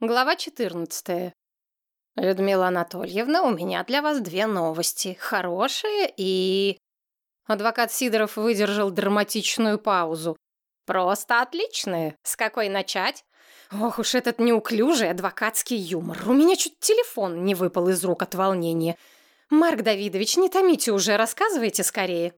Глава 14. Людмила Анатольевна, у меня для вас две новости. Хорошие и... Адвокат Сидоров выдержал драматичную паузу. Просто отличные. С какой начать? Ох уж этот неуклюжий адвокатский юмор. У меня чуть телефон не выпал из рук от волнения. Марк Давидович, не томите уже, рассказывайте скорее.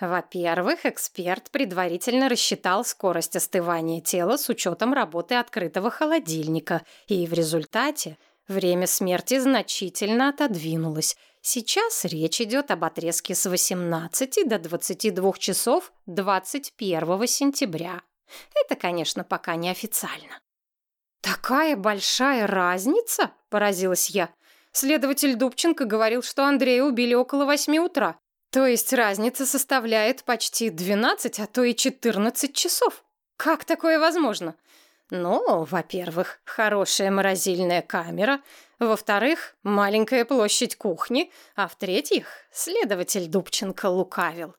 Во-первых, эксперт предварительно рассчитал скорость остывания тела с учетом работы открытого холодильника, и в результате время смерти значительно отодвинулось. Сейчас речь идет об отрезке с 18 до 22 часов 21 сентября. Это, конечно, пока не официально. «Такая большая разница?» – поразилась я. Следователь Дубченко говорил, что Андрея убили около восьми утра. То есть разница составляет почти 12, а то и 14 часов. Как такое возможно? Ну, во-первых, хорошая морозильная камера, во-вторых, маленькая площадь кухни, а в-третьих, следователь Дубченко лукавил.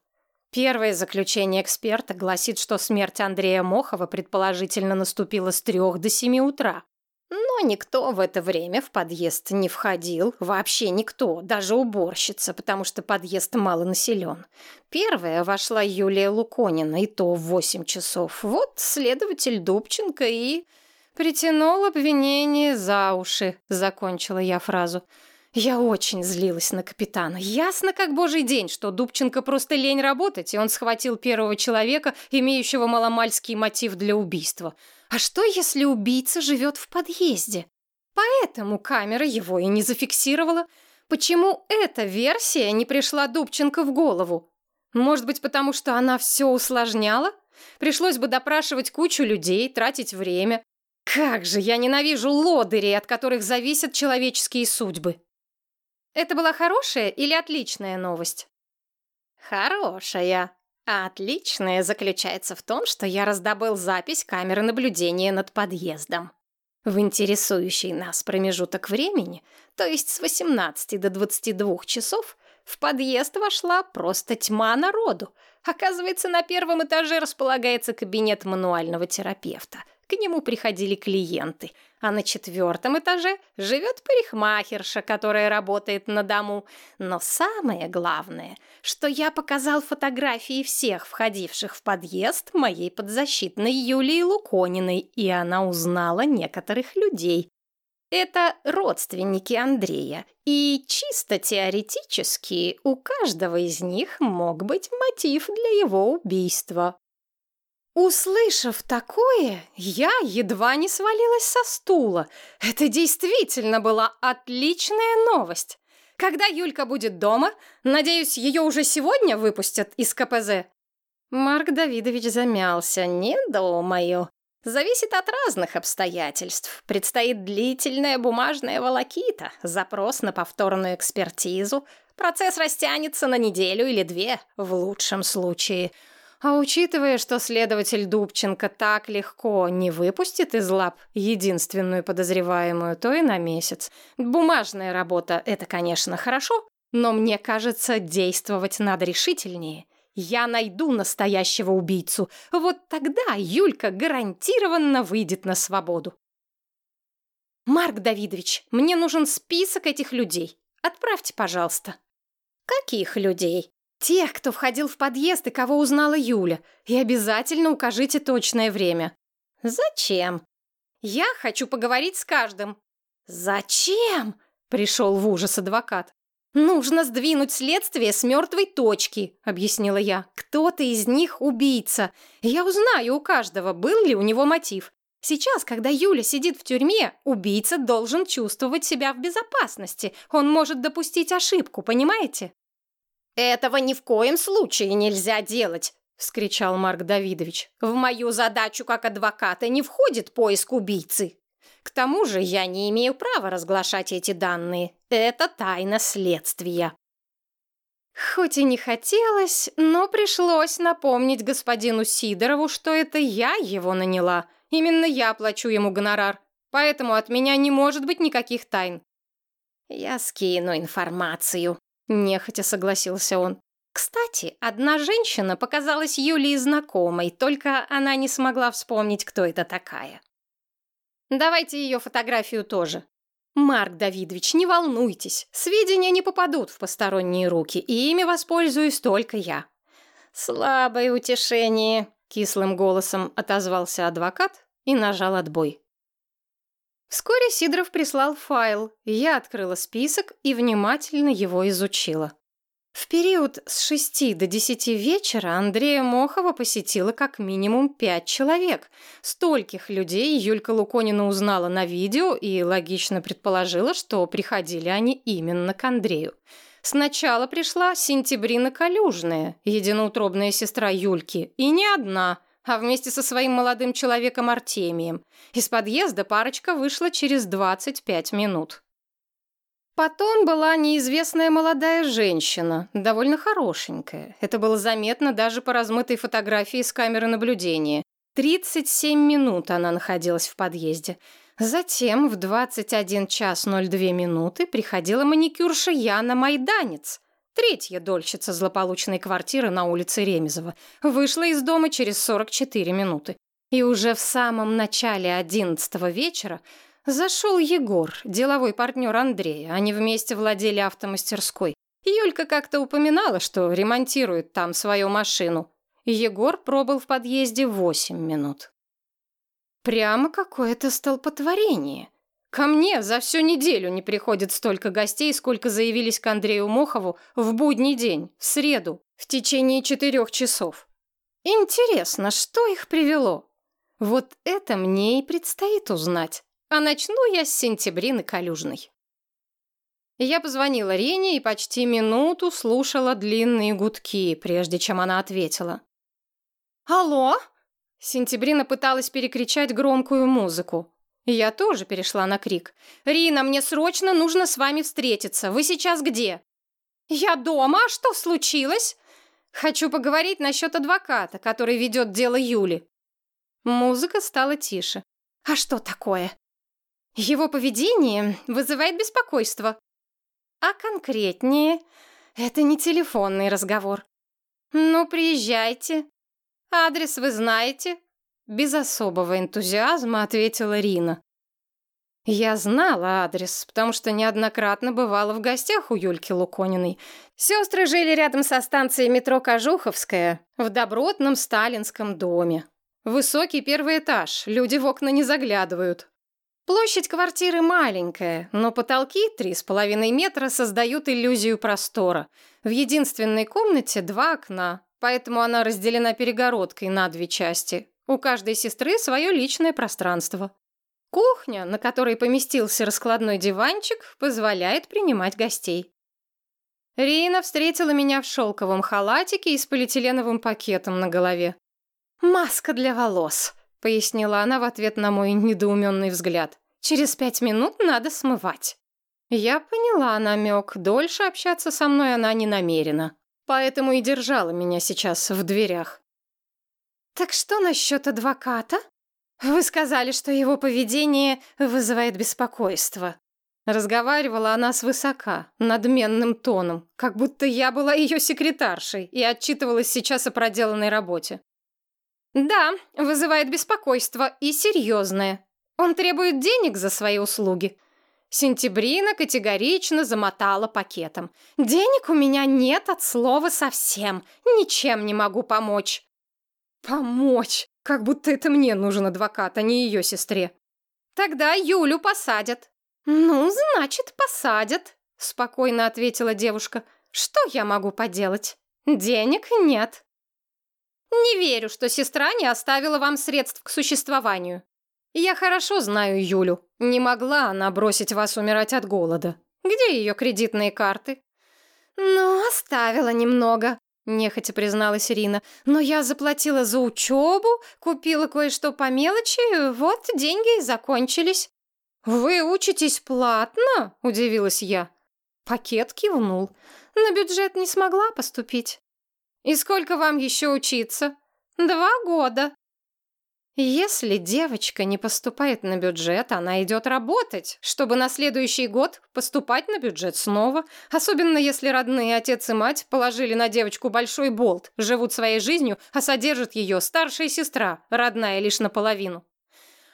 Первое заключение эксперта гласит, что смерть Андрея Мохова предположительно наступила с трех до семи утра. Но никто в это время в подъезд не входил, вообще никто, даже уборщица, потому что подъезд мало населен. Первая вошла Юлия Луконина, и то в восемь часов. Вот следователь Дубченко и... «Притянул обвинение за уши», — закончила я фразу. Я очень злилась на капитана. Ясно как божий день, что Дубченко просто лень работать, и он схватил первого человека, имеющего маломальский мотив для убийства. А что, если убийца живет в подъезде? Поэтому камера его и не зафиксировала. Почему эта версия не пришла Дубченко в голову? Может быть, потому что она все усложняла? Пришлось бы допрашивать кучу людей, тратить время. Как же я ненавижу лодырей, от которых зависят человеческие судьбы. Это была хорошая или отличная новость? Хорошая. А отличное заключается в том, что я раздобыл запись камеры наблюдения над подъездом. В интересующий нас промежуток времени, то есть с 18 до 22 часов, в подъезд вошла просто тьма народу. Оказывается, на первом этаже располагается кабинет мануального терапевта. К нему приходили клиенты – а на четвертом этаже живет парикмахерша, которая работает на дому. Но самое главное, что я показал фотографии всех входивших в подъезд моей подзащитной Юлии Лукониной, и она узнала некоторых людей. Это родственники Андрея, и чисто теоретически у каждого из них мог быть мотив для его убийства. Услышав такое, я едва не свалилась со стула. Это действительно была отличная новость. Когда Юлька будет дома, надеюсь, ее уже сегодня выпустят из КПЗ. Марк Давидович замялся. Не думаю. Зависит от разных обстоятельств. Предстоит длительная бумажная волокита, запрос на повторную экспертизу. Процесс растянется на неделю или две, в лучшем случае – а учитывая, что следователь Дубченко так легко не выпустит из лап единственную подозреваемую, то и на месяц. Бумажная работа — это, конечно, хорошо, но мне кажется, действовать надо решительнее. Я найду настоящего убийцу. Вот тогда Юлька гарантированно выйдет на свободу. Марк Давидович, мне нужен список этих людей. Отправьте, пожалуйста. Каких людей? Тех, кто входил в подъезд и кого узнала Юля. И обязательно укажите точное время. Зачем? Я хочу поговорить с каждым. Зачем? Пришел в ужас адвокат. «Нужно сдвинуть следствие с мертвой точки», — объяснила я. «Кто-то из них убийца. Я узнаю у каждого, был ли у него мотив. Сейчас, когда Юля сидит в тюрьме, убийца должен чувствовать себя в безопасности. Он может допустить ошибку, понимаете?» «Этого ни в коем случае нельзя делать!» — вскричал Марк Давидович. «В мою задачу как адвоката не входит поиск убийцы. К тому же я не имею права разглашать эти данные. Это тайна следствия». Хоть и не хотелось, но пришлось напомнить господину Сидорову, что это я его наняла. Именно я плачу ему гонорар. Поэтому от меня не может быть никаких тайн. Я скину информацию, Нехотя согласился он. Кстати, одна женщина показалась Юлии знакомой, только она не смогла вспомнить, кто это такая. Давайте ее фотографию тоже. Марк Давидович, не волнуйтесь, сведения не попадут в посторонние руки, и ими воспользуюсь только я. Слабое утешение, кислым голосом отозвался адвокат и нажал отбой. Вскоре Сидоров прислал файл, я открыла список и внимательно его изучила. В период с 6 до 10 вечера Андрея Мохова посетила как минимум пять человек. Стольких людей Юлька Луконина узнала на видео и логично предположила, что приходили они именно к Андрею. Сначала пришла Сентябрина Калюжная, единоутробная сестра Юльки, и не одна, а вместе со своим молодым человеком Артемием. Из подъезда парочка вышла через 25 минут. Потом была неизвестная молодая женщина, довольно хорошенькая. Это было заметно даже по размытой фотографии с камеры наблюдения. 37 минут она находилась в подъезде. Затем в 21 час 02 минуты приходила маникюрша Яна Майданец, третья дольщица злополучной квартиры на улице Ремезова. Вышла из дома через 44 минуты. И уже в самом начале 11 вечера Зашел Егор, деловой партнер Андрея. Они вместе владели автомастерской. Юлька как-то упоминала, что ремонтирует там свою машину. Егор пробыл в подъезде восемь минут. Прямо какое-то столпотворение. Ко мне за всю неделю не приходит столько гостей, сколько заявились к Андрею Мохову в будний день, в среду, в течение четырех часов. Интересно, что их привело? Вот это мне и предстоит узнать. А начну я с сентябрины Калюжной. Я позвонила Рене и почти минуту слушала длинные гудки, прежде чем она ответила. «Алло?» Сентябрина пыталась перекричать громкую музыку. Я тоже перешла на крик. «Рина, мне срочно нужно с вами встретиться. Вы сейчас где?» «Я дома. Что случилось?» «Хочу поговорить насчет адвоката, который ведет дело Юли». Музыка стала тише. «А что такое?» Его поведение вызывает беспокойство. А конкретнее, это не телефонный разговор. Ну, приезжайте. Адрес вы знаете? Без особого энтузиазма ответила Рина. Я знала адрес, потому что неоднократно бывала в гостях у Юльки Лукониной. Сестры жили рядом со станцией метро Кожуховская, в добротном сталинском доме. Высокий первый этаж, люди в окна не заглядывают. Площадь квартиры маленькая, но потолки три с половиной метра создают иллюзию простора. В единственной комнате два окна, поэтому она разделена перегородкой на две части. У каждой сестры свое личное пространство. Кухня, на которой поместился раскладной диванчик, позволяет принимать гостей. Рина встретила меня в шелковом халатике и с полиэтиленовым пакетом на голове. «Маска для волос», — пояснила она в ответ на мой недоуменный взгляд. «Через пять минут надо смывать». Я поняла намек, дольше общаться со мной она не намерена, поэтому и держала меня сейчас в дверях. «Так что насчет адвоката? Вы сказали, что его поведение вызывает беспокойство». Разговаривала она свысока, надменным тоном, как будто я была ее секретаршей и отчитывалась сейчас о проделанной работе. Да, вызывает беспокойство и серьезное. Он требует денег за свои услуги. Сентябрина категорично замотала пакетом. «Денег у меня нет от слова совсем. Ничем не могу помочь». «Помочь? Как будто это мне нужен адвокат, а не ее сестре». «Тогда Юлю посадят». «Ну, значит, посадят», — спокойно ответила девушка. «Что я могу поделать? Денег нет». Не верю, что сестра не оставила вам средств к существованию. Я хорошо знаю Юлю. Не могла она бросить вас умирать от голода. Где ее кредитные карты? Ну, оставила немного, нехотя призналась Ирина. Но я заплатила за учебу, купила кое-что по мелочи, вот деньги и закончились. Вы учитесь платно? Удивилась я. Пакет кивнул. На бюджет не смогла поступить. И сколько вам еще учиться? Два года. Если девочка не поступает на бюджет, она идет работать, чтобы на следующий год поступать на бюджет снова, особенно если родные отец и мать положили на девочку большой болт, живут своей жизнью, а содержит ее старшая сестра, родная лишь наполовину.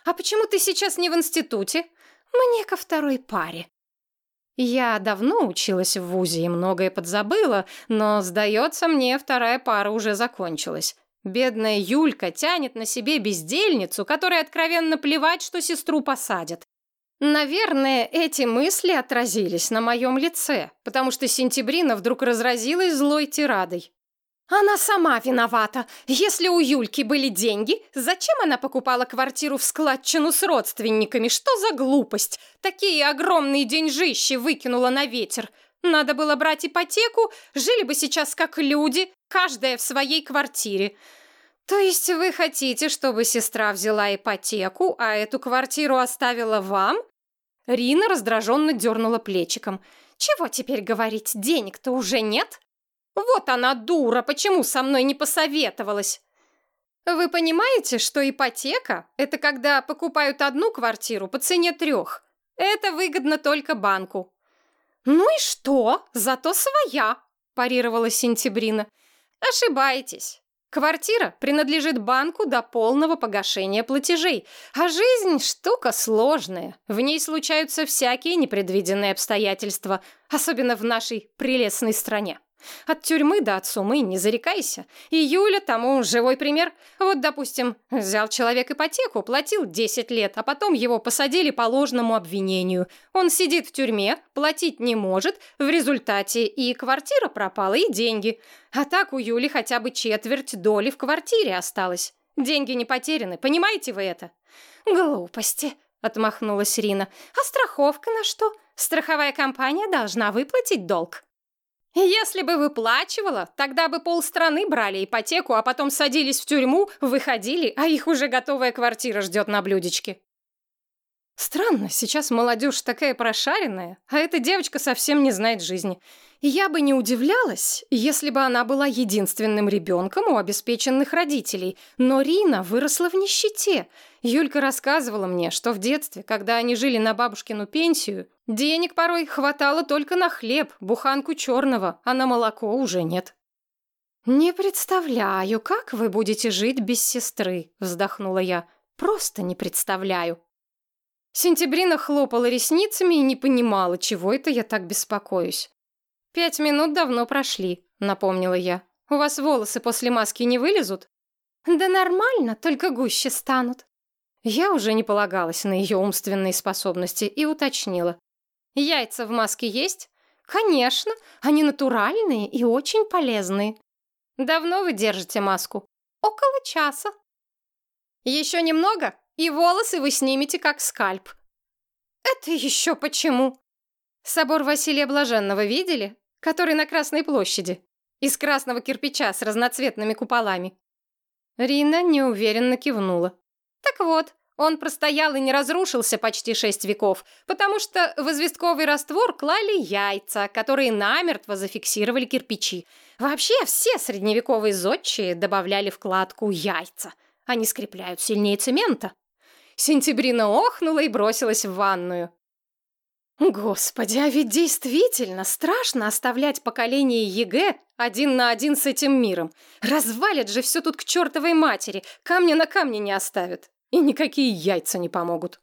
«А почему ты сейчас не в институте?» «Мне ко второй паре». Я давно училась в ВУЗе и многое подзабыла, но, сдается мне, вторая пара уже закончилась. Бедная Юлька тянет на себе бездельницу, которой откровенно плевать, что сестру посадят. Наверное, эти мысли отразились на моем лице, потому что Сентябрина вдруг разразилась злой тирадой. Она сама виновата. Если у Юльки были деньги, зачем она покупала квартиру в складчину с родственниками? Что за глупость? Такие огромные деньжищи выкинула на ветер. Надо было брать ипотеку, жили бы сейчас как люди, каждая в своей квартире. То есть вы хотите, чтобы сестра взяла ипотеку, а эту квартиру оставила вам? Рина раздраженно дернула плечиком. Чего теперь говорить, денег-то уже нет? Вот она дура, почему со мной не посоветовалась? Вы понимаете, что ипотека – это когда покупают одну квартиру по цене трех? Это выгодно только банку. Ну и что? Зато своя, парировала Сентябрина. Ошибаетесь. Квартира принадлежит банку до полного погашения платежей, а жизнь – штука сложная. В ней случаются всякие непредвиденные обстоятельства, особенно в нашей прелестной стране. От тюрьмы до отсумы не зарекайся. И Юля тому живой пример. Вот, допустим, взял человек ипотеку, платил 10 лет, а потом его посадили по ложному обвинению. Он сидит в тюрьме, платить не может, в результате и квартира пропала, и деньги. А так у Юли хотя бы четверть доли в квартире осталось. Деньги не потеряны, понимаете вы это? Глупости, отмахнулась Рина. А страховка на что? Страховая компания должна выплатить долг. Если бы выплачивала, тогда бы полстраны брали ипотеку, а потом садились в тюрьму, выходили, а их уже готовая квартира ждет на блюдечке. Странно, сейчас молодежь такая прошаренная, а эта девочка совсем не знает жизни. Я бы не удивлялась, если бы она была единственным ребенком у обеспеченных родителей. Но Рина выросла в нищете. Юлька рассказывала мне, что в детстве, когда они жили на бабушкину пенсию, денег порой хватало только на хлеб, буханку черного, а на молоко уже нет. «Не представляю, как вы будете жить без сестры», — вздохнула я. «Просто не представляю». Сентябрина хлопала ресницами и не понимала, чего это я так беспокоюсь. «Пять минут давно прошли», — напомнила я. «У вас волосы после маски не вылезут?» «Да нормально, только гуще станут». Я уже не полагалась на ее умственные способности и уточнила. «Яйца в маске есть?» «Конечно, они натуральные и очень полезные». «Давно вы держите маску?» «Около часа». «Еще немного, и волосы вы снимете как скальп». «Это еще почему?» «Собор Василия Блаженного видели? который на Красной площади, из красного кирпича с разноцветными куполами. Рина неуверенно кивнула. Так вот, он простоял и не разрушился почти шесть веков, потому что в известковый раствор клали яйца, которые намертво зафиксировали кирпичи. Вообще все средневековые зодчие добавляли в кладку яйца. Они скрепляют сильнее цемента. Сентябрина охнула и бросилась в ванную. Господи, а ведь действительно страшно оставлять поколение ЕГЭ один на один с этим миром. Развалят же все тут к чертовой матери, камня на камне не оставят. И никакие яйца не помогут.